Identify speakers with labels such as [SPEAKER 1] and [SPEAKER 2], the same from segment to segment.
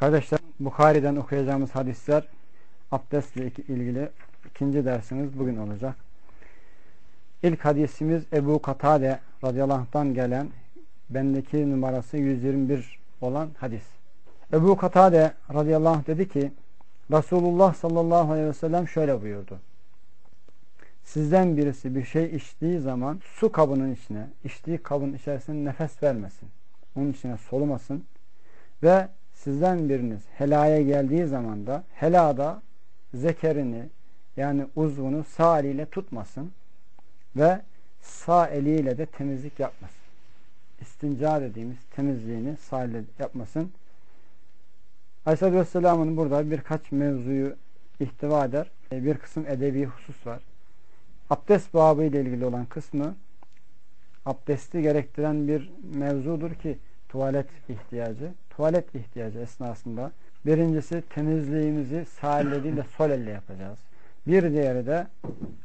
[SPEAKER 1] Kardeşler Bukhari'den okuyacağımız hadisler abdestle ilgili ikinci dersimiz bugün olacak. İlk hadisimiz Ebu Katade radıyallahu anh'tan gelen bendeki numarası 121 olan hadis. Ebu Katade radıyallahu anh dedi ki Resulullah sallallahu aleyhi ve sellem şöyle buyurdu. Sizden birisi bir şey içtiği zaman su kabının içine, içtiği kabın içerisine nefes vermesin. Onun içine solumasın ve sizden biriniz helaya geldiği zaman da helada zekerini yani uzvunu sağ eliyle tutmasın ve sağ eliyle de temizlik yapmasın. İstinca dediğimiz temizliğini sağ eliyle yapmasın. Aleyhisselatü Vesselam'ın burada birkaç mevzuyu ihtiva eder. Bir kısım edebi husus var. Abdest babı ile ilgili olan kısmı abdesti gerektiren bir mevzudur ki tuvalet ihtiyacı. Tuvalet ihtiyacı esnasında birincisi temizliğimizi sağ elle değil de sol elle yapacağız. Bir diğeri de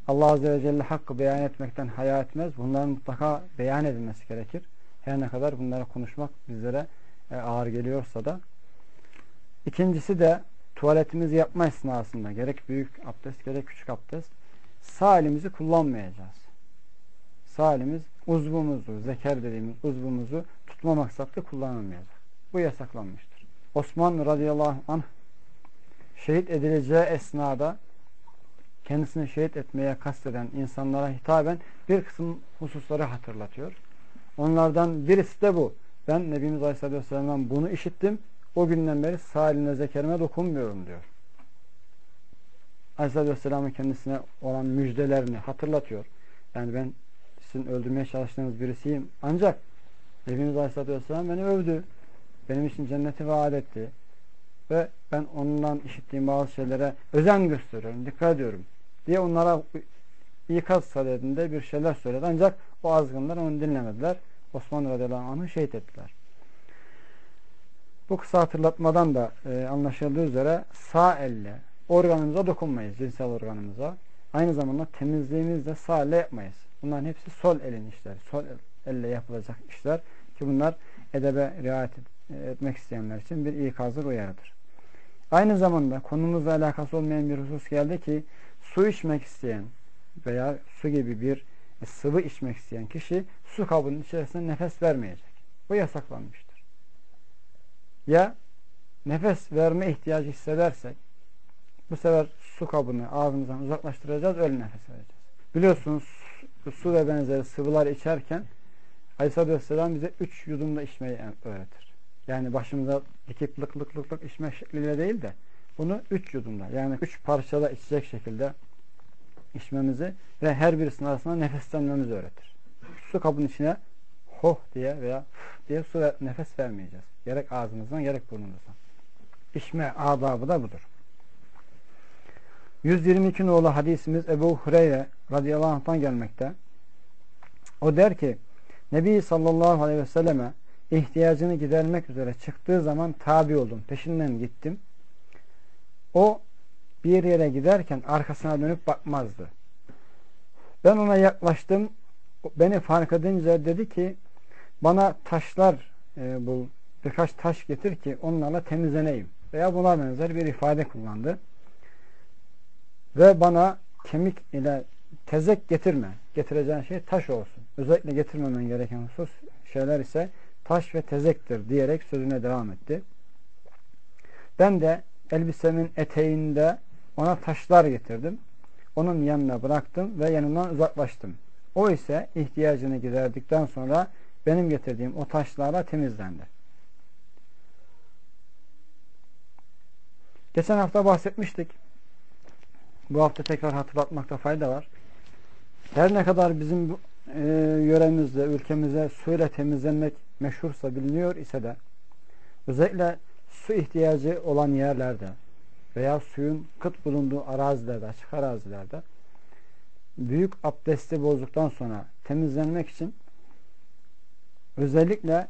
[SPEAKER 1] Allah Azze ve Celle hakkı beyan etmekten haya etmez. Bunların mutlaka beyan edilmesi gerekir. Her ne kadar bunları konuşmak bizlere ağır geliyorsa da. İkincisi de tuvaletimizi yapma esnasında gerek büyük abdest gerek küçük abdest sağ elimizi kullanmayacağız. Sağ elimiz uzvumuzu, zeker dediğimiz uzvumuzu tutma maksatlı kullanılmayacak. Bu yasaklanmıştır. Osman radıyallahu anh şehit edileceği esnada kendisini şehit etmeye kasteden insanlara hitaben bir kısım hususları hatırlatıyor. Onlardan birisi de bu. Ben Nebimiz Aleyhisselatü Vesselam'dan bunu işittim. O günden beri sağ eline zekerime dokunmuyorum diyor. Aleyhisselatü Vesselam'ın kendisine olan müjdelerini hatırlatıyor. Yani ben sizin öldürmeye çalıştığınız birisiyim. Ancak Nebimiz Aleyhisselatü Vesselam beni övdü. Benim için cenneti vaat etti. Ve ben ondan işittiğim bazı şeylere özen gösteriyorum, dikkat ediyorum. Diye onlara ikaz sadedinde bir şeyler söyledi. Ancak o azgınlar onu dinlemediler. Osman radıyallahu anh'ı şehit ettiler. Bu kısa hatırlatmadan da e, anlaşıldığı üzere sağ elle organımıza dokunmayız, cinsel organımıza. Aynı zamanda temizliğimizi de sağ elle yapmayız. Bunların hepsi sol elin işleri. Sol elle yapılacak işler ki bunlar edebe riayet etmek isteyenler için bir ikazdır, uyarıdır. Aynı zamanda konumuzla alakası olmayan bir husus geldi ki su içmek isteyen veya su gibi bir sıvı içmek isteyen kişi su kabının içerisinde nefes vermeyecek. Bu yasaklanmıştır. Ya nefes verme ihtiyacı hissedersek bu sefer su kabını ağzımızdan uzaklaştıracağız, öyle nefes vereceğiz. Biliyorsunuz su ve benzeri sıvılar içerken Aleyhisselatü Vesselam bize üç yudumda içmeyi öğretir. Yani başımıza dikip lık lık lık lık içme şekliyle değil de bunu üç yudumda yani üç parçada içecek şekilde içmemizi ve her birisinin arasında nefeslenmemizi öğretir. Su kabının içine hoh diye veya diye su ve nefes vermeyeceğiz. Gerek ağzımızdan gerek burnumuzdan. İçme adabı da budur. 122 nolu hadisimiz Ebu Hureyre radıyallahu anh'tan gelmekte. O der ki Nebi sallallahu aleyhi ve selleme ihtiyacını gidermek üzere çıktığı zaman tabi oldum. Peşinden gittim. o bir yere giderken arkasına dönüp bakmazdı. Ben ona yaklaştım. Beni fark edince dedi ki bana taşlar e, bul, birkaç taş getir ki onlarla temizleneyim. Veya buna benzer bir ifade kullandı. Ve bana kemik ile tezek getirme. Getireceğin şey taş olsun. Özellikle getirmemen gereken husus şeyler ise taş ve tezektir diyerek sözüne devam etti. Ben de elbisemin eteğinde ona taşlar getirdim. Onun yanına bıraktım ve yanından uzaklaştım. O ise ihtiyacını giderdikten sonra benim getirdiğim o taşlarla temizlendi. Geçen hafta bahsetmiştik. Bu hafta tekrar hatırlatmakta fayda var. Her ne kadar bizim e, yöremizde, ülkemize suyla temizlenmek meşhursa biliniyor ise de özellikle su ihtiyacı olan yerlerde veya suyun kıt bulunduğu arazilerde, açık arazilerde büyük abdesti bozduktan sonra temizlenmek için özellikle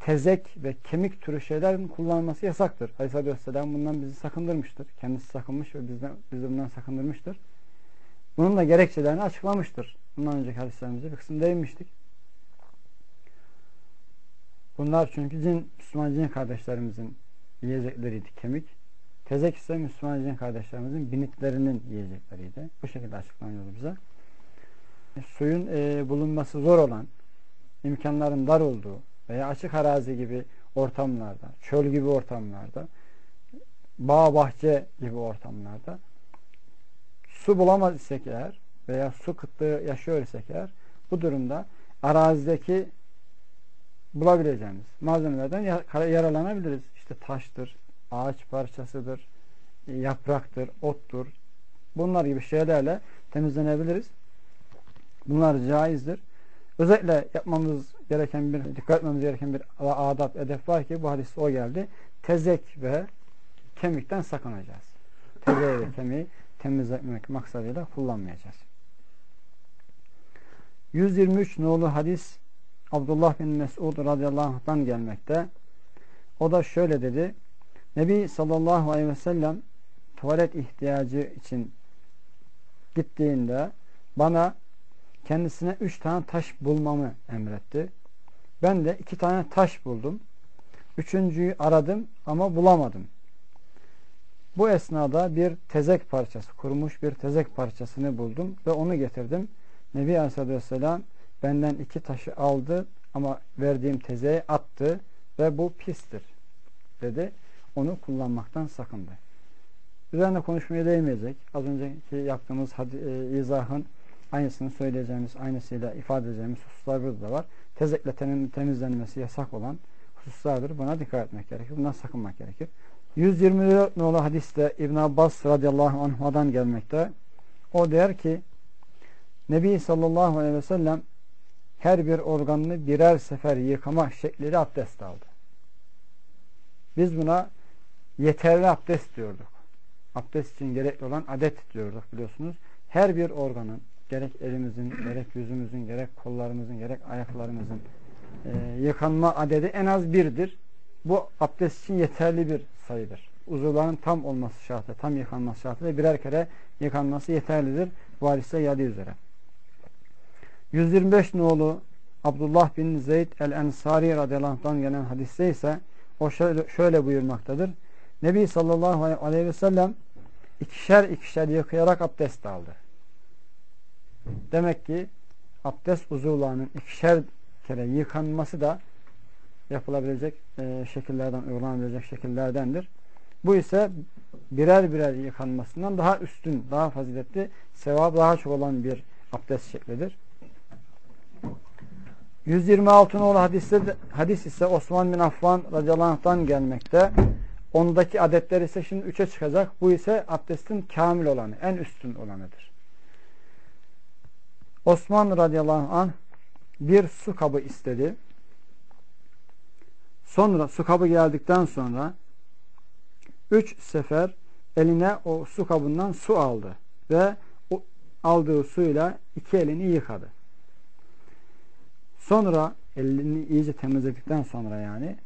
[SPEAKER 1] tezek ve kemik türü şeylerin kullanılması yasaktır. Aleyhisselatü Vesselam bundan bizi sakındırmıştır. Kendisi sakınmış ve bizden, bizi bundan sakındırmıştır. Bunun da gerekçelerini açıklamıştır. Bundan önceki hadislerimizde bir kısım değinmiştik. Bunlar çünkü cin, Müslüman cin kardeşlerimizin yiyecekleriydi kemik. Tezek ise Müslüman cin kardeşlerimizin binitlerinin yiyecekleriydi. Bu şekilde açıklanıyordu bize. E, suyun e, bulunması zor olan, imkanların dar olduğu veya açık arazi gibi ortamlarda, çöl gibi ortamlarda, bağ bahçe gibi ortamlarda su bulamaz isek eğer veya su kıtlığı yaşıyor isek eğer bu durumda arazideki bulabileceğimiz malzemelerden yararlanabiliriz. İşte taştır, ağaç parçasıdır, yapraktır, ottur. Bunlar gibi şeylerle temizlenebiliriz. Bunlar caizdir. Özellikle yapmamız gereken bir, dikkat etmemiz gereken bir adab, edep var ki bu hadiste o geldi. Tezek ve kemikten sakınacağız. Tezek ve kemiği temizlemek maksadıyla kullanmayacağız. 123 nolu hadis Abdullah bin Mesud radıyallahu anh'tan gelmekte. O da şöyle dedi. Nebi sallallahu aleyhi ve sellem tuvalet ihtiyacı için gittiğinde bana kendisine üç tane taş bulmamı emretti. Ben de iki tane taş buldum. Üçüncüyü aradım ama bulamadım. Bu esnada bir tezek parçası, kurumuş bir tezek parçasını buldum ve onu getirdim. Nebi Aleyhisselatü Vesselam benden iki taşı aldı ama verdiğim tezeyi attı ve bu pistir dedi. Onu kullanmaktan sakındı. Üzerine konuşmaya değmeyecek. Az önceki yaptığımız e, izahın aynısını söyleyeceğimiz, aynısıyla ifade edeceğimiz hususlar burada da var. Tezekle temizlenmesi yasak olan hususlardır. Buna dikkat etmek gerekir. Bundan sakınmak gerekir. 124 nolu hadiste İbn Abbas radıyallahu anh'dan gelmekte. O der ki Nebi sallallahu aleyhi ve sellem her bir organını birer sefer yıkama şekliyle abdest aldı. Biz buna yeterli abdest diyorduk. Abdest için gerekli olan adet diyorduk biliyorsunuz. Her bir organın gerek elimizin, gerek yüzümüzün, gerek kollarımızın, gerek ayaklarımızın e, yıkanma adedi en az birdir. Bu abdest için yeterli bir sayıdır. Uzuvların tam olması şartı, tam yıkanması şartı ve birer kere yıkanması yeterlidir. Bu hadiste geldiği üzere. 125 nolu Abdullah bin Zeyd el-Ensari radıyallahu anh gelen hadiste ise o şöyle, şöyle buyurmaktadır. Nebi sallallahu aleyhi ve sellem ikişer ikişer yıkayarak abdest aldı. Demek ki abdest uzuvlarının ikişer kere yıkanması da yapılabilecek e, şekillerden, uygulanabilecek şekillerdendir. Bu ise birer birer yıkanmasından daha üstün, daha faziletli, sevap daha çok olan bir abdest şeklidir. 126 nolu hadiste, hadis ise Osman bin Affan radıyallahu anh'tan gelmekte. Ondaki adetler ise şimdi üçe çıkacak. Bu ise abdestin kamil olanı, en üstün olanıdır. Osman radıyallahu anh bir su kabı istedi. Sonra su kabı geldikten sonra üç sefer eline o su kabından su aldı ve o aldığı suyla iki elini yıkadı. Sonra elini iyice temizledikten sonra yani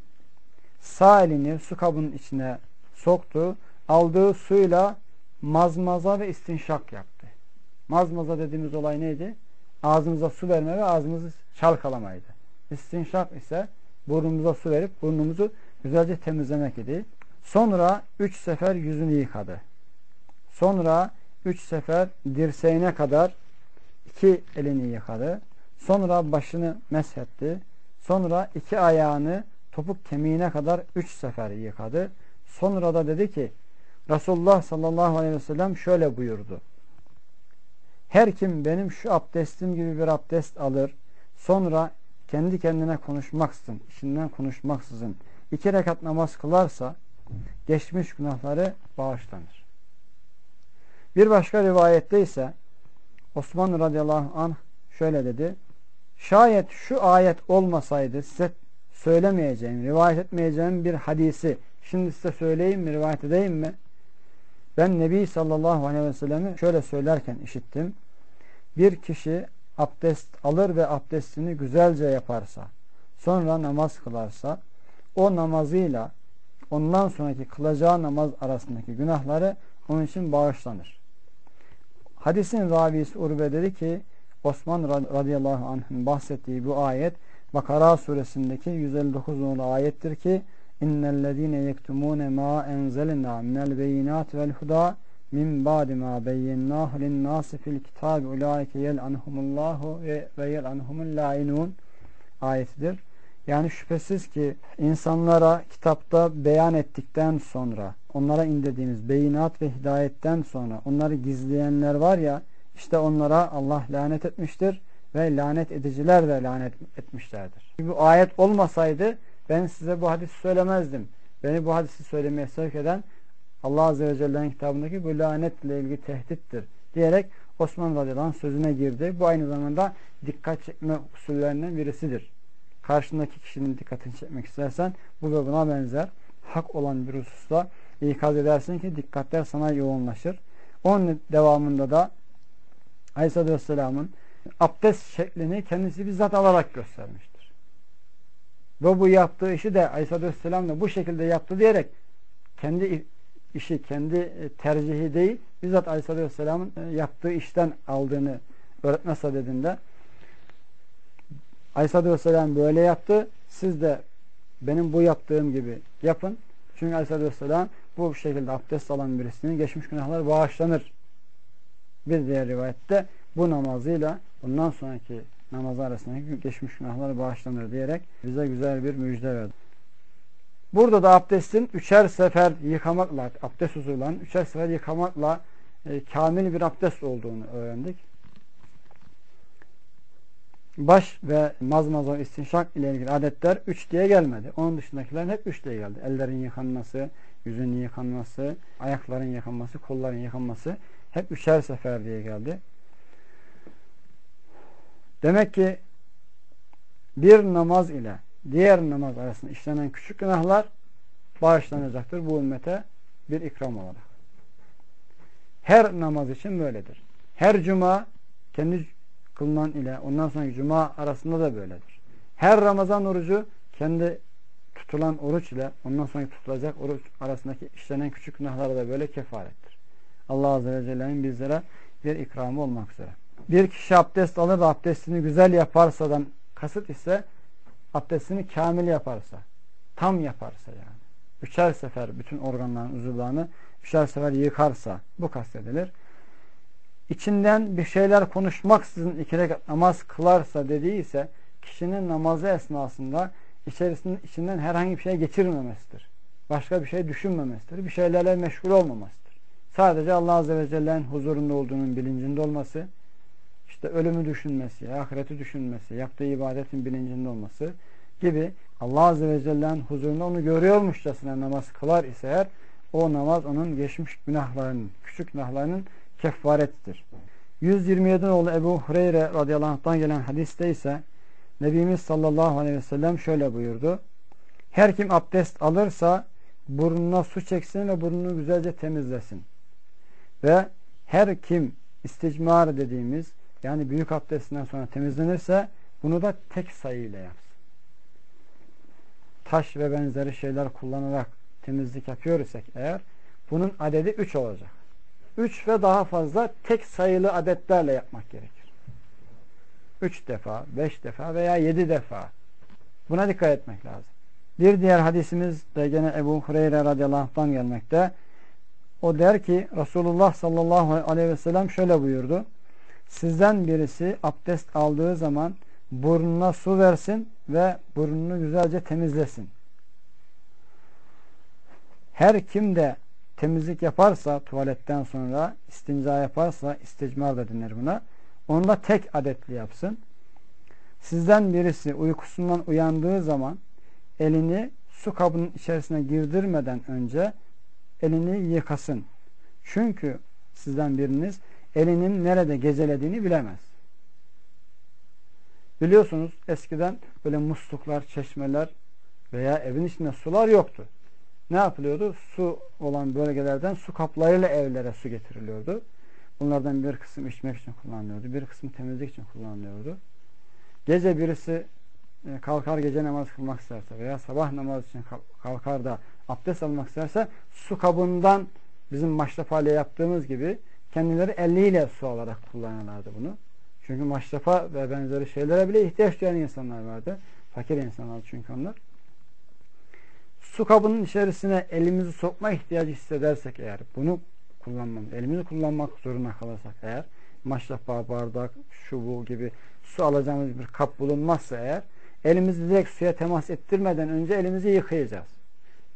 [SPEAKER 1] sağ elini su kabının içine soktu aldığı suyla mazmaza ve istinşak yaptı. Mazmaza dediğimiz olay neydi? Ağzımıza su verme ve ağzımızı çalkalamaydı. İstinşak ise burnumuza su verip burnumuzu güzelce temizlemek idi. Sonra üç sefer yüzünü yıkadı. Sonra üç sefer dirseğine kadar iki elini yıkadı. Sonra başını meshetti. Sonra iki ayağını topuk kemiğine kadar üç sefer yıkadı. Sonra da dedi ki Resulullah sallallahu aleyhi ve sellem şöyle buyurdu. Her kim benim şu abdestim gibi bir abdest alır sonra kendi kendine konuşmaksızın, içinden konuşmaksızın iki rekat namaz kılarsa geçmiş günahları bağışlanır. Bir başka rivayette ise Osman radıyallahu anh şöyle dedi. Şayet şu ayet olmasaydı size söylemeyeceğim, rivayet etmeyeceğim bir hadisi şimdi size söyleyeyim mi, rivayet edeyim mi? Ben Nebi sallallahu aleyhi ve sellemi şöyle söylerken işittim. Bir kişi abdest alır ve abdestini güzelce yaparsa, sonra namaz kılarsa, o namazıyla ondan sonraki kılacağı namaz arasındaki günahları onun için bağışlanır. Hadisin ravisi Urbe dedi ki Osman radıyallahu anh'ın bahsettiği bu ayet Bakara suresindeki 159 numaralı ayettir ki innellezine yektumune ma enzelna minel beyinat vel huda min ba'di ma beyyennahu linnâsi fil kitabi ulaike yel'anhumullahu ve yel'anhumul la'inun ayetidir. Yani şüphesiz ki insanlara kitapta beyan ettikten sonra onlara indirdiğimiz beyinat ve hidayetten sonra onları gizleyenler var ya işte onlara Allah lanet etmiştir ve lanet ediciler de lanet etmişlerdir. Bu ayet olmasaydı ben size bu hadisi söylemezdim. Beni bu hadisi söylemeye sevk eden Allah Azze ve Celle'nin kitabındaki bu lanetle ilgili tehdittir diyerek Osman radıyallahu sözüne girdi. Bu aynı zamanda dikkat çekme usullerinden birisidir. Karşındaki kişinin dikkatini çekmek istersen bu ve buna benzer hak olan bir hususta ikaz edersin ki dikkatler sana yoğunlaşır. Onun devamında da Aleyhisselatü Vesselam'ın abdest şeklini kendisi bizzat alarak göstermiştir. Ve bu yaptığı işi de Aleyhisselatü Vesselam da bu şekilde yaptı diyerek kendi işi, kendi tercihi değil bizzat Aleyhisselatü Vesselam'ın e, yaptığı işten aldığını öğretme sadedinde Aleyhisselatü Vesselam böyle yaptı. Siz de benim bu yaptığım gibi yapın. Çünkü Aleyhisselatü Vesselam bu şekilde abdest alan birisinin geçmiş günahlar bağışlanır. Bir diğer rivayette bu namazıyla bundan sonraki namaz arasındaki geçmiş günahlar bağışlanır diyerek bize güzel bir müjde verdi. Burada da abdestin üçer sefer yıkamakla, abdest huzurlan üçer sefer yıkamakla e, kamil bir abdest olduğunu öğrendik. Baş ve mazmaza istinşak ile ilgili adetler üç diye gelmedi. Onun dışındakilerin hep üç diye geldi. Ellerin yıkanması, yüzün yıkanması, ayakların yıkanması, kolların yıkanması hep üçer sefer diye geldi. Demek ki bir namaz ile diğer namaz arasında işlenen küçük günahlar bağışlanacaktır bu ümmete bir ikram olarak. Her namaz için böyledir. Her cuma kendi kılınan ile ondan sonraki cuma arasında da böyledir. Her Ramazan orucu kendi tutulan oruç ile ondan sonraki tutulacak oruç arasındaki işlenen küçük günahlara da böyle kefarettir. Allah Azze ve Celle'nin bizlere bir ikramı olmak üzere. Bir kişi abdest alır da abdestini güzel yaparsadan kasıt ise abdestini kamil yaparsa, tam yaparsa yani. Üçer sefer bütün organların uzuvlarını üçer sefer yıkarsa bu kastedilir. İçinden bir şeyler konuşmaksızın iki rekat namaz kılarsa dediyse kişinin namazı esnasında içerisinde, içinden herhangi bir şey geçirmemesidir. Başka bir şey düşünmemesidir. Bir şeylerle meşgul olmamasıdır. Sadece Allah Azze ve Celle'nin huzurunda olduğunun bilincinde olması, işte ölümü düşünmesi, ahireti düşünmesi, yaptığı ibadetin bilincinde olması gibi Allah Azze ve Celle'nin huzurunda onu görüyormuşçasına namaz kılar ise eğer o namaz onun geçmiş günahlarının, küçük günahlarının kefaretidir. 127 oğlu Ebu Hureyre radıyallahu anh'tan gelen hadiste ise Nebimiz sallallahu aleyhi ve sellem şöyle buyurdu. Her kim abdest alırsa burnuna su çeksin ve burnunu güzelce temizlesin. Ve her kim isticmar dediğimiz yani büyük abdestinden sonra temizlenirse bunu da tek sayıyla yapsın. Taş ve benzeri şeyler kullanarak temizlik yapıyor isek eğer bunun adedi 3 olacak. 3 ve daha fazla tek sayılı adetlerle yapmak gerekir. 3 defa, 5 defa veya 7 defa. Buna dikkat etmek lazım. Bir diğer hadisimiz de gene Ebu Hureyre radıyallahu anh'tan gelmekte. O der ki Resulullah sallallahu aleyhi ve sellem şöyle buyurdu. Sizden birisi abdest aldığı zaman burnuna su versin ve burnunu güzelce temizlesin. Her kim de temizlik yaparsa tuvaletten sonra istinca yaparsa isticmar da denir buna. Onu da tek adetli yapsın. Sizden birisi uykusundan uyandığı zaman elini su kabının içerisine girdirmeden önce elini yıkasın. Çünkü sizden biriniz elinin nerede gezelediğini bilemez. Biliyorsunuz eskiden böyle musluklar, çeşmeler veya evin içinde sular yoktu. Ne yapılıyordu? Su olan bölgelerden su kaplarıyla evlere su getiriliyordu. Bunlardan bir kısım içmek için kullanılıyordu. Bir kısım temizlik için kullanılıyordu. Gece birisi kalkar gece namaz kılmak isterse veya sabah namaz için kalkar da abdest almak isterse su kabından bizim maşrafayla yaptığımız gibi kendileri eliyle su alarak kullanırlardı bunu. Çünkü maşrafa ve benzeri şeylere bile ihtiyaç duyan insanlar vardı. Fakir insanlar çünkü onlar. Su kabının içerisine elimizi sokma ihtiyacı hissedersek eğer bunu kullanmamız, elimizi kullanmak zorunda kalırsak eğer maşrafa, bardak, şu bu gibi su alacağımız bir kap bulunmazsa eğer elimizi direkt suya temas ettirmeden önce elimizi yıkayacağız.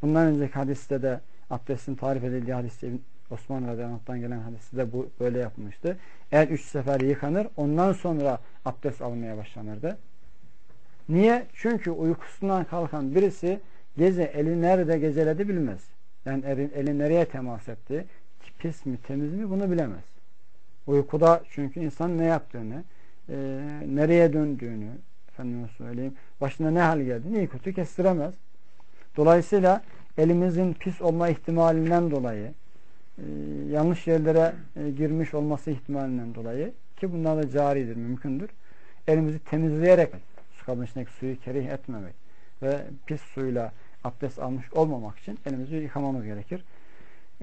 [SPEAKER 1] Bundan önceki hadiste de abdestin tarif edildiği hadiste Osman Radyanat'tan gelen hadiste de bu böyle yapılmıştı. Eğer üç sefer yıkanır ondan sonra abdest almaya başlanırdı. Niye? Çünkü uykusundan kalkan birisi gece eli nerede geceledi bilmez. Yani eli, eli nereye temas etti? Pis mi temiz mi bunu bilemez. Uykuda çünkü insan ne yaptığını, e, nereye döndüğünü, efendime söyleyeyim, başına ne hal geldiğini iyi kötü kestiremez. Dolayısıyla elimizin pis olma ihtimalinden dolayı e, yanlış yerlere e, girmiş olması ihtimalinden dolayı ki bunlar da caridir, mümkündür. Elimizi temizleyerek su kabının içindeki suyu kerih etmemek ve pis suyla abdest almış olmamak için elimizi yıkamamız gerekir.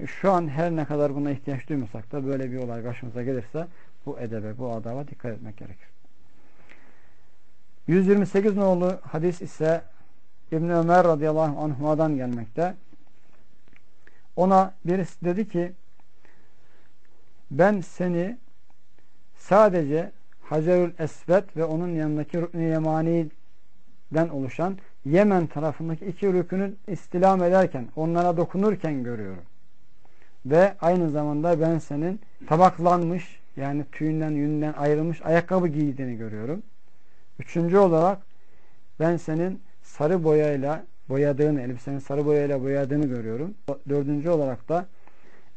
[SPEAKER 1] Şu an her ne kadar buna ihtiyaç duymasak da böyle bir olay başımıza gelirse bu edebe, bu adaba dikkat etmek gerekir. 128 nolu hadis ise İbn Ömer radıyallahu anhuma'dan gelmekte. Ona birisi dedi ki ben seni sadece Hacerül Esvet ve onun yanındaki Rüknü Yemani'den oluşan Yemen tarafındaki iki rükünü istilam ederken, onlara dokunurken görüyorum. Ve aynı zamanda ben senin tabaklanmış yani tüyünden yününden ayrılmış ayakkabı giydiğini görüyorum. Üçüncü olarak ben senin sarı boyayla boyadığını, elbisenin sarı boyayla boyadığını görüyorum. Dördüncü olarak da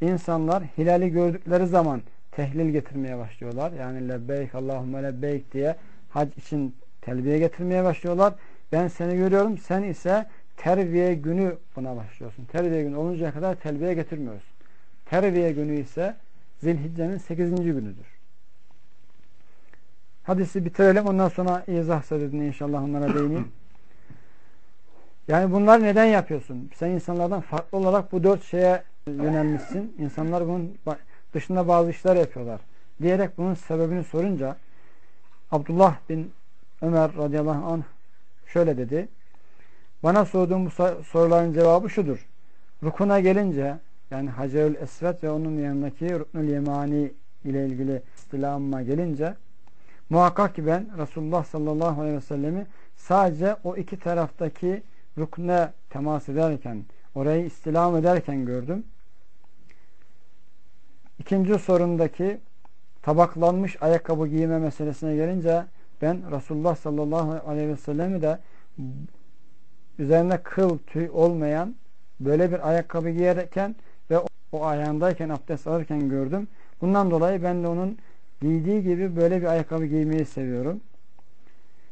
[SPEAKER 1] insanlar hilali gördükleri zaman tehlil getirmeye başlıyorlar. Yani lebbeyk Allahümme lebbeyk diye hac için telbiye getirmeye başlıyorlar. Ben seni görüyorum. Sen ise terbiye günü buna başlıyorsun. Terbiye günü oluncaya kadar telbiye getirmiyorsun. Terbiye günü ise Zilhicce'nin 8. günüdür. Hadisi bitirelim. Ondan sonra izah sebebini inşallah onlara değineyim. Yani bunlar neden yapıyorsun? Sen insanlardan farklı olarak bu dört şeye yönelmişsin. İnsanlar bunun dışında bazı işler yapıyorlar. Diyerek bunun sebebini sorunca Abdullah bin Ömer radıyallahu anh şöyle dedi. Bana sorduğum bu soruların cevabı şudur. Rukuna gelince yani Hacerül Esvet ve onun yanındaki Ruknul Yemani ile ilgili istilamıma gelince muhakkak ki ben Resulullah sallallahu aleyhi ve sellemi sadece o iki taraftaki rukne temas ederken, orayı istilam ederken gördüm. İkinci sorundaki tabaklanmış ayakkabı giyme meselesine gelince ben Resulullah sallallahu aleyhi ve sellemi de üzerinde kıl tüy olmayan böyle bir ayakkabı giyerken ve o ayağındayken abdest alırken gördüm. Bundan dolayı ben de onun giydiği gibi böyle bir ayakkabı giymeyi seviyorum.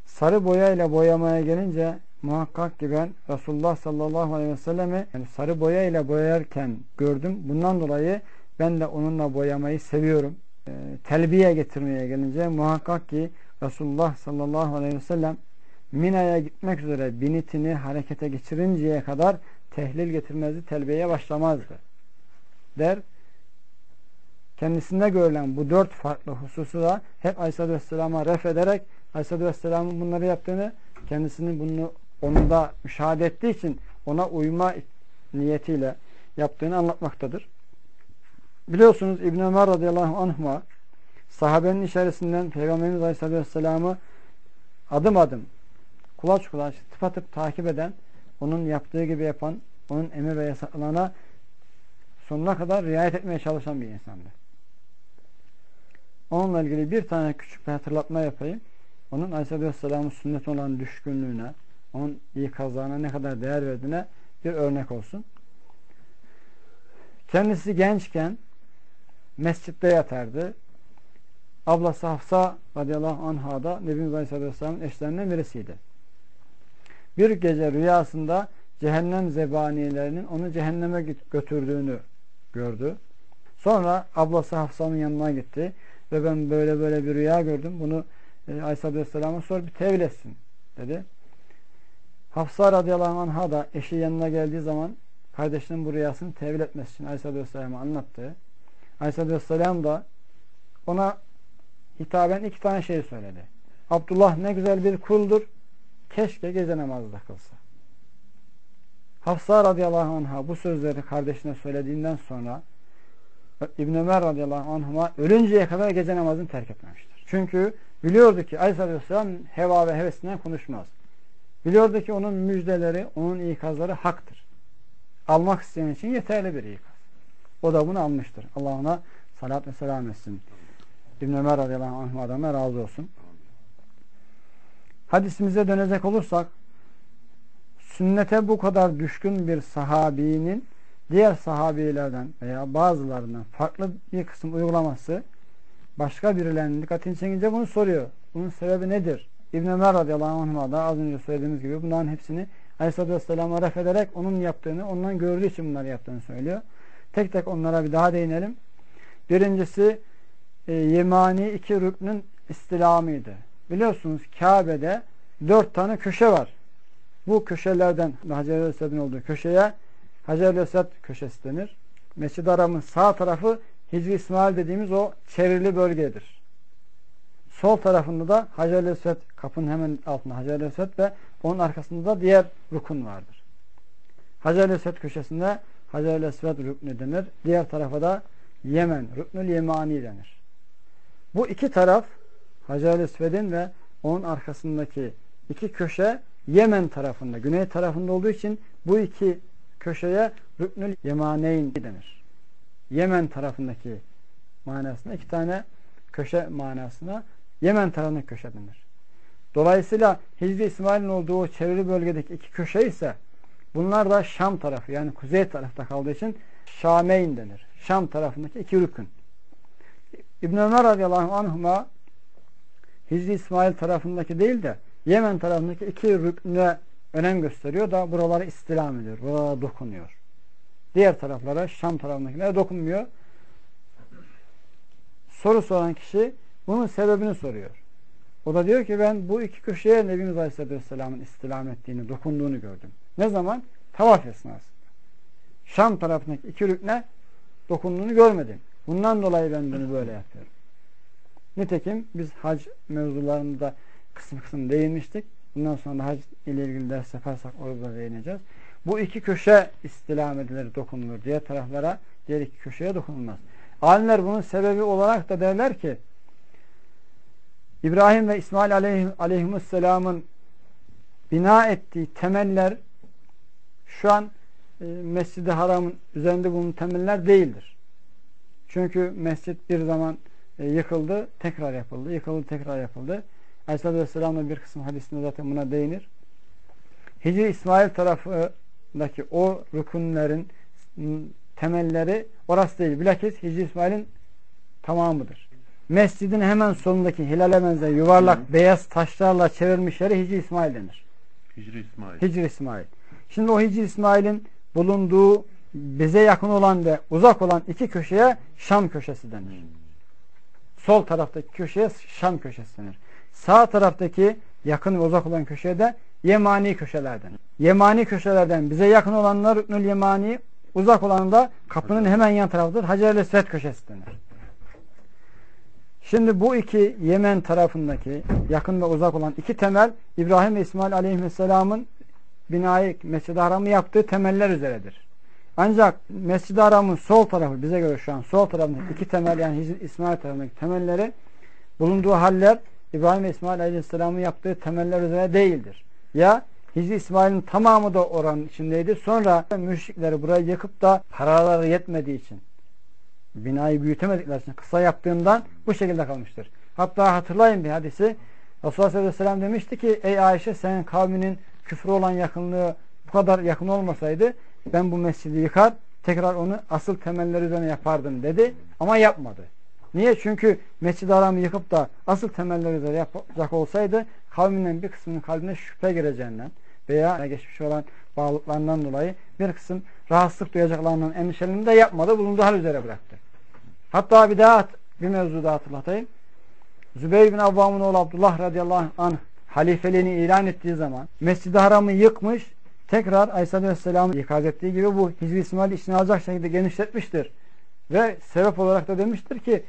[SPEAKER 1] Sarı boyayla boyamaya gelince muhakkak ki ben Resulullah sallallahu aleyhi ve sellemi yani sarı boya ile boyarken gördüm. Bundan dolayı ben de onunla boyamayı seviyorum. E, telbiye getirmeye gelince muhakkak ki Resulullah sallallahu aleyhi ve sellem Mina'ya gitmek üzere binitini harekete geçirinceye kadar tehlil getirmezdi, telbiyeye başlamazdı. der. Kendisinde görülen bu dört farklı hususu da hep Aleyhisselatü Vesselam'a ref ederek Aleyhisselatü Vesselam'ın bunları yaptığını kendisinin bunu onda müşahede ettiği için ona uyma niyetiyle yaptığını anlatmaktadır. Biliyorsunuz İbn Ömer radıyallahu anh'a sahabenin içerisinden Peygamberimiz Aleyhisselatü Vesselam'ı adım adım kulaç kulaç tıpatıp takip eden onun yaptığı gibi yapan onun emir ve yasaklarına sonuna kadar riayet etmeye çalışan bir insandı. Onunla ilgili bir tane küçük bir hatırlatma yapayım. Onun Aleyhisselatü Vesselam'ın sünnet olan düşkünlüğüne, onun iyi kazağına ne kadar değer verdiğine bir örnek olsun. Kendisi gençken mescitte yatardı. Ablası Hafsa radıyallahu anha da Nebimiz Aleyhisselatü Vesselam'ın eşlerinden birisiydi. Bir gece rüyasında cehennem zebanilerinin onu cehenneme götürdüğünü gördü. Sonra ablası Hafsa'nın yanına gitti ve ben böyle böyle bir rüya gördüm. Bunu e, Aleyhisselatü Vesselam'a sor bir tevil etsin dedi. Hafsa radıyallahu anh'a da eşi yanına geldiği zaman kardeşinin bu rüyasını tevil etmesi için Aleyhisselatü Vesselam'a anlattı. Aleyhisselatü Vesselam da ona hitaben iki tane şey söyledi. Abdullah ne güzel bir kuldur. Keşke gece namazda kılsa. Hafsa radıyallahu anh'a bu sözleri kardeşine söylediğinden sonra İbn Ömer radıyallahu anh'a ölünceye kadar gece namazını terk etmemiştir. Çünkü biliyordu ki Aleyhisselatü Vesselam heva ve hevesinden konuşmaz. Biliyordu ki onun müjdeleri, onun ikazları haktır. Almak isteyen için yeterli bir ikaz. O da bunu almıştır. Allah ona salat ve selam etsin. İbn Ömer radıyallahu anh adamına razı olsun. Hadisimize dönecek olursak sünnete bu kadar düşkün bir sahabinin diğer sahabilerden veya bazılarından farklı bir kısım uygulaması başka birilerinin dikkatini çekince bunu soruyor. Bunun sebebi nedir? İbn Ömer radıyallahu anh'a da az önce söylediğimiz gibi bunların hepsini Aleyhisselatü Vesselam'a ref ederek onun yaptığını, ondan gördüğü için bunları yaptığını söylüyor. Tek tek onlara bir daha değinelim. Birincisi e, yemani iki rüknün istilamıydı. Biliyorsunuz Kabe'de dört tane köşe var. Bu köşelerden Hacer-i olduğu köşeye Hacer-i Esed köşesi denir. Mescid-i Aram'ın sağ tarafı Hicri İsmail dediğimiz o çevrili bölgedir. Sol tarafında da Hacer-i Esed kapının hemen altında Hacer-i Esed ve onun arkasında da diğer rukun vardır. Hacer-i Esed köşesinde Hacer-i Esved rüknü denir. Diğer tarafa da Yemen, rüknül yemani denir. Bu iki taraf Hacer-i Esved'in ve onun arkasındaki iki köşe Yemen tarafında, güney tarafında olduğu için bu iki köşeye Rüknül Yemaneyn denir. Yemen tarafındaki manasına iki tane köşe manasına Yemen tarafındaki köşe denir. Dolayısıyla Hicri İsmail'in olduğu çevrili bölgedeki iki köşe ise bunlar da Şam tarafı yani kuzey tarafta kaldığı için Şameyn denir. Şam tarafındaki iki rükün. İbn Ömer radıyallahu anhuma Hicri İsmail tarafındaki değil de Yemen tarafındaki iki rükne önem gösteriyor da buraları istilam ediyor. Buralara dokunuyor. Diğer taraflara Şam tarafındakilere dokunmuyor. Soru soran kişi bunun sebebini soruyor. O da diyor ki ben bu iki köşeye Nebimiz Aleyhisselatü Vesselam'ın istilam ettiğini, dokunduğunu gördüm. Ne zaman? Tavaf esnasında. Şam tarafındaki iki rükne dokunduğunu görmedim. Bundan dolayı ben bunu böyle yapıyorum. Nitekim biz hac mevzularında kısım kısım değinmiştik. Bundan sonra hac ile ilgili ders yaparsak orada değineceğiz. Bu iki köşe istilam edilir, dokunulur. Diğer taraflara, diğer iki köşeye dokunulmaz. Alimler bunun sebebi olarak da derler ki İbrahim ve İsmail aleyhim, aleyhisselamın bina ettiği temeller şu an e, Mescid-i Haram'ın üzerinde bulunan temeller değildir. Çünkü mescit bir zaman e, yıkıldı, tekrar yapıldı. Yıkıldı, tekrar yapıldı. Aleyhisselatü Vesselam'ın bir kısım hadisinde zaten buna değinir. Hicri İsmail tarafındaki o rükunlerin temelleri orası değil. Bilakis Hicri İsmail'in tamamıdır. Mescidin hemen solundaki hilale benzer yuvarlak Hı. beyaz taşlarla çevirmiş yere Hicri İsmail denir.
[SPEAKER 2] Hicri İsmail.
[SPEAKER 1] Hicri İsmail. Şimdi o Hicri İsmail'in bulunduğu bize yakın olan ve uzak olan iki köşeye Şam köşesi denir. Hmm. Sol taraftaki köşeye Şam köşesi denir. Sağ taraftaki yakın ve uzak olan köşeye de Yemani köşelerden. Yemani köşelerden bize yakın olanlar Rüknül Yemani, Uzak olanı da kapının hemen yan tarafıdır. Hacer-i Esved köşesi denir. Şimdi bu iki Yemen tarafındaki yakın ve uzak olan iki temel İbrahim ve İsmail aleyhisselamın binayı Mescid-i Haram'ı yaptığı temeller üzeredir. Ancak Mescid-i Haram'ın sol tarafı bize göre şu an sol tarafındaki iki temel yani İsmail tarafındaki temelleri bulunduğu haller İbrahim ve İsmail aleyhisselamın yaptığı temeller üzere değildir. Ya Hicri İsmail'in tamamı da oranın içindeydi. Sonra müşrikleri burayı yıkıp da paraları yetmediği için binayı büyütemedikleri için kısa yaptığından bu şekilde kalmıştır. Hatta hatırlayın bir hadisi. Resulullah sallallahu aleyhi ve sellem demişti ki ey Ayşe senin kavminin küfrü olan yakınlığı bu kadar yakın olmasaydı ben bu mescidi yıkar tekrar onu asıl temeller üzerine yapardım dedi ama yapmadı. Niye? Çünkü mescid-i haramı yıkıp da asıl temeller üzerine yapacak olsaydı kavminin bir kısmının kalbine şüphe gireceğinden veya geçmiş olan bağlılıklarından dolayı bir kısım rahatsızlık duyacaklarından endişelerini de yapmadı. Bulunduğu hal üzere bıraktı. Hatta bir daha bir mevzu daha hatırlatayım. Zübeyir bin Avvam'ın oğlu Abdullah radıyallahu anh halifeliğini ilan ettiği zaman Mescid-i Haram'ı yıkmış tekrar Aleyhisselatü Vesselam'ın ikaz ettiği gibi bu Hizri İsmail'i içine alacak şekilde genişletmiştir. Ve sebep olarak da demiştir ki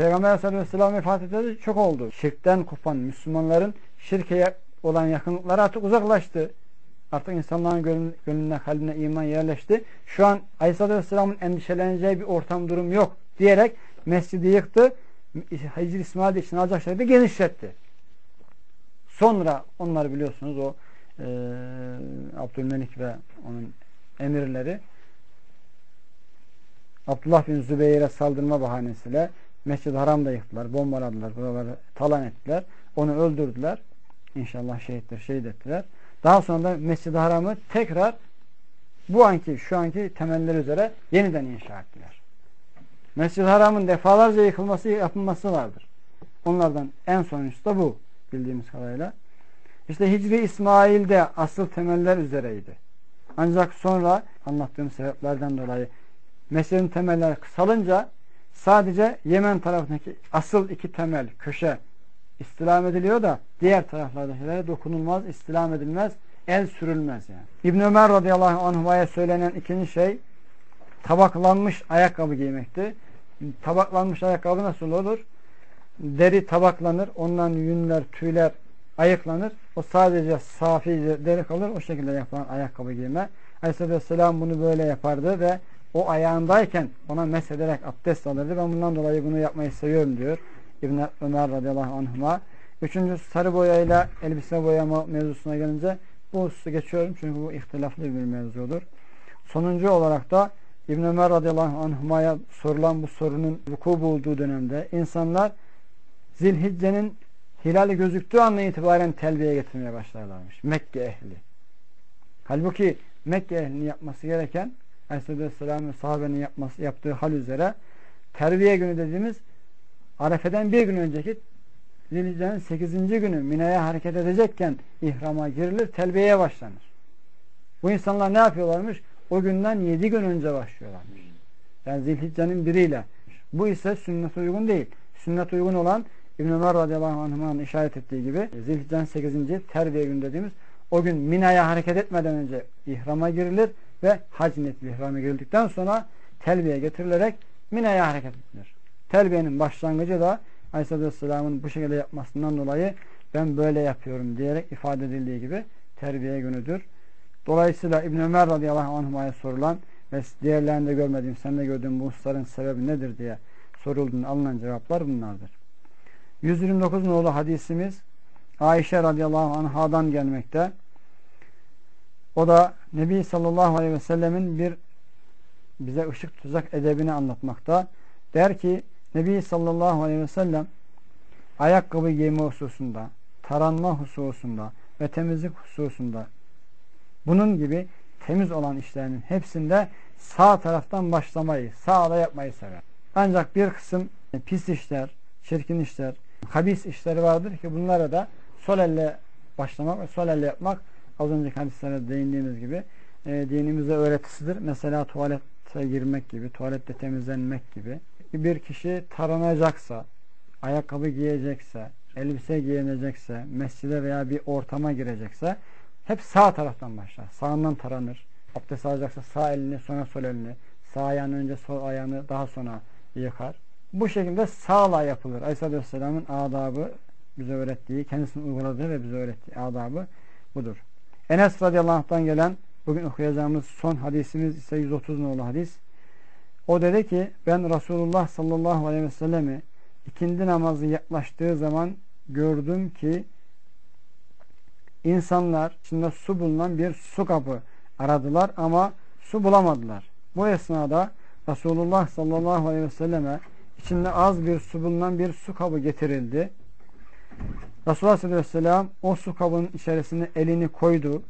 [SPEAKER 1] Peygamber Aleyhisselatü Vesselam vefat edildi çok oldu. Şirkten kopan Müslümanların şirkeye olan yakınlıkları artık uzaklaştı. Artık insanların gönlüne, kalbine iman yerleşti. Şu an Aleyhisselatü Vesselam'ın endişeleneceği bir ortam durum yok diyerek mescidi yıktı. Hicri İsmail için alacak şekilde genişletti. Sonra onları biliyorsunuz o e, Abdülmelik ve onun emirleri Abdullah bin Zübeyir'e saldırma bahanesiyle Mescid-i Haram'da yıktılar, bombaladılar, buraları talan ettiler. Onu öldürdüler. İnşallah şehitler, şehit ettiler. Daha sonra da Mescid-i Haram'ı tekrar bu anki, şu anki temeller üzere yeniden inşa ettiler. Mescid-i Haram'ın defalarca yıkılması, yapılması vardır. Onlardan en sonuncusu da bu bildiğimiz kadarıyla. İşte Hicri İsmail'de asıl temeller üzereydi. Ancak sonra anlattığım sebeplerden dolayı mescidin temelleri kısalınca sadece Yemen tarafındaki asıl iki temel köşe istilam ediliyor da diğer taraflardakilere dokunulmaz, istilam edilmez, el sürülmez yani. İbn Ömer radıyallahu anh'a söylenen ikinci şey tabaklanmış ayakkabı giymekti. Tabaklanmış ayakkabı nasıl olur? Deri tabaklanır, ondan yünler, tüyler ayıklanır. O sadece safi deri kalır. O şekilde yapılan ayakkabı giyme. Aleyhisselatü Vesselam bunu böyle yapardı ve o ayağındayken ona mesederek abdest alırdı. Ben bundan dolayı bunu yapmayı seviyorum diyor. İbn Ömer radıyallahu anhuma. Üçüncüsü sarı boyayla elbise boyama mevzusuna gelince bu hususu geçiyorum. Çünkü bu ihtilaflı bir mevzudur. Sonuncu olarak da İbn Ömer radıyallahu anhuma'ya sorulan bu sorunun vuku bulduğu dönemde insanlar Zilhicce'nin hilali gözüktüğü andan itibaren telbiye getirmeye başlarlarmış. Mekke ehli. Halbuki Mekke ehlinin yapması gereken Aleyhisselam ve sahabenin yapması, yaptığı hal üzere terbiye günü dediğimiz Arefe'den bir gün önceki Zilhicce'nin 8. günü Mina'ya hareket edecekken ihrama girilir, telbiyeye başlanır. Bu insanlar ne yapıyorlarmış? O günden 7 gün önce başlıyorlarmış. Yani Zilhicce'nin biriyle. Bu ise sünnet uygun değil. Sünnet uygun olan İbn Ömer radıyallahu anh'ın işaret ettiği gibi Zilhicce'nin 8. terbiye günü dediğimiz o gün Mina'ya hareket etmeden önce ihrama girilir ve hac niyetli ihrama girildikten sonra telbiye getirilerek Mina'ya hareket edilir. Telbiyenin başlangıcı da Aleyhisselatü Vesselam'ın bu şekilde yapmasından dolayı ben böyle yapıyorum diyerek ifade edildiği gibi terbiye günüdür. Dolayısıyla İbn Ömer radıyallahu anh'a sorulan ve diğerlerinde görmediğim, sen de gördüğüm bu hususların sebebi nedir diye sorulduğunda alınan cevaplar bunlardır. 129 nolu hadisimiz Ayşe radıyallahu anhadan gelmekte. O da Nebi sallallahu aleyhi ve sellemin bir bize ışık tuzak edebini anlatmakta. Der ki Nebi sallallahu aleyhi ve sellem ayakkabı giyme hususunda, taranma hususunda ve temizlik hususunda bunun gibi temiz olan işlerinin hepsinde sağ taraftan başlamayı, sağda yapmayı sever. Ancak bir kısım pis işler, çirkin işler, habis işleri vardır ki bunlara da sol elle başlamak ve sol elle yapmak az önceki hadislere değindiğimiz gibi e, dinimizde öğretisidir. Mesela tuvalete girmek gibi, tuvalette temizlenmek gibi. Bir kişi taranacaksa, ayakkabı giyecekse, elbise giyinecekse, mescide veya bir ortama girecekse hep sağ taraftan başlar. Sağından taranır. abdest alacaksa sağ elini sonra sol elini, sağ ayağını önce sol ayağını daha sonra yıkar. Bu şekilde sağla yapılır. Aleyhisselatü Vesselam'ın adabı bize öğrettiği, kendisinin uyguladığı ve bize öğrettiği adabı budur. Enes radıyallahu anh'tan gelen bugün okuyacağımız son hadisimiz ise 130 nolu hadis. O dedi ki ben Resulullah sallallahu aleyhi ve sellemi ikindi namazı yaklaştığı zaman gördüm ki insanlar içinde su bulunan bir su kabı aradılar ama su bulamadılar. Bu esnada Resulullah sallallahu aleyhi ve selleme içinde az bir su bulunan bir su kabı getirildi. Resulullah sallallahu aleyhi ve sellem o su kabının içerisine elini koydu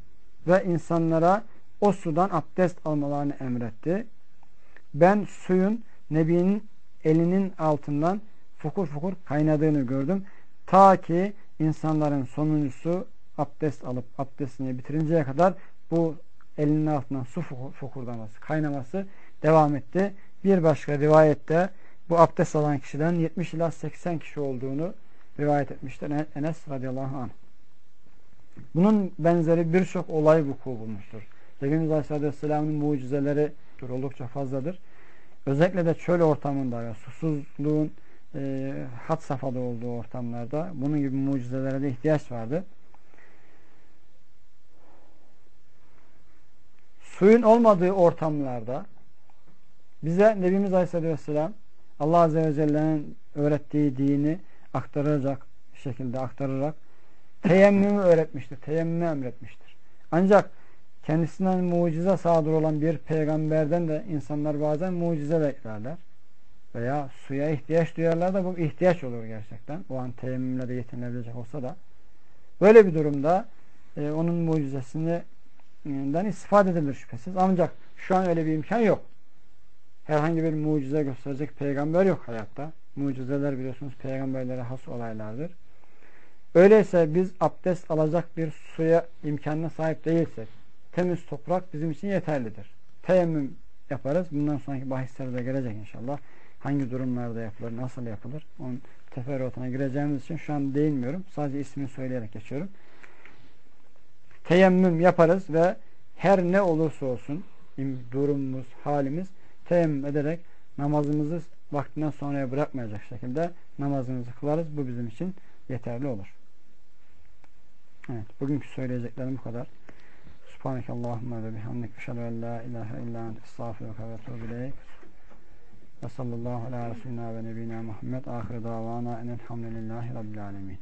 [SPEAKER 1] ve insanlara o sudan abdest almalarını emretti. Ben suyun Nebi'nin elinin altından fukur fukur kaynadığını gördüm. Ta ki insanların sonuncusu abdest alıp abdestini bitirinceye kadar bu elinin altından su fokurdaması, kaynaması devam etti. Bir başka rivayette bu abdest alan kişiden 70 ila 80 kişi olduğunu rivayet etmiştir Enes radıyallahu anh. Bunun benzeri birçok olay vuku bulmuştur. Aleyhisselatü Vesselam'ın mucizeleri oldukça fazladır. Özellikle de çöl ortamında ya susuzluğun e, hat safhada olduğu ortamlarda bunun gibi mucizelere de ihtiyaç vardı. Suyun olmadığı ortamlarda bize Nebimiz Aleyhisselatü Vesselam Allah Azze ve Celle'nin öğrettiği dini aktaracak şekilde aktararak teyemmümü öğretmiştir. Teyemmümü emretmiştir. Ancak kendisinden mucize sadır olan bir peygamberden de insanlar bazen mucize beklerler. Veya suya ihtiyaç duyarlar da bu ihtiyaç olur gerçekten. O an teyemmümle de yetinilebilecek olsa da. Böyle bir durumda e, onun mucizesinden istifade edilir şüphesiz. Ancak şu an öyle bir imkan yok. Herhangi bir mucize gösterecek peygamber yok hayatta. Mucizeler biliyorsunuz peygamberlere has olaylardır. Öyleyse biz abdest alacak bir suya imkanına sahip değilsek temiz toprak bizim için yeterlidir. Teyemmüm yaparız. Bundan sonraki bahislerde gelecek inşallah. Hangi durumlarda yapılır, nasıl yapılır? Onun teferruatına gireceğimiz için şu an değinmiyorum. Sadece ismini söyleyerek geçiyorum. Teyemmüm yaparız ve her ne olursa olsun durumumuz, halimiz teyemmüm ederek namazımızı vaktinden sonraya bırakmayacak şekilde namazımızı kılarız. Bu bizim için yeterli olur. Evet, bugünkü söyleyeceklerim bu kadar. Subhaneke Allahümme ve bihamdik. Eşhedü en la ilahe illa ente estağfiruke ve etûbü ileyk. Ve sallallahu ala Resulina ve nebina Muhammed. Ahir davana enelhamdülillahi rabbil alemin.